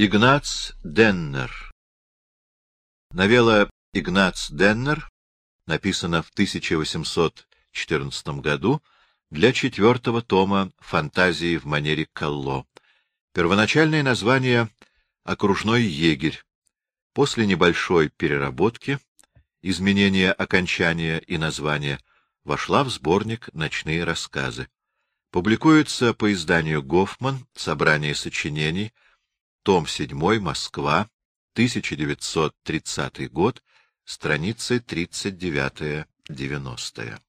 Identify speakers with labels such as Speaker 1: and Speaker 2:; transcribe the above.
Speaker 1: Игнац Деннер Новелла «Игнац Деннер» написана в 1814 году для четвертого тома «Фантазии в манере Калло». Первоначальное название «Окружной егерь». После небольшой переработки, изменения окончания и названия, вошла в сборник «Ночные рассказы». Публикуется по изданию «Гофман», собрание сочинений, том 7, Москва, 1930 год, страницы 39-90.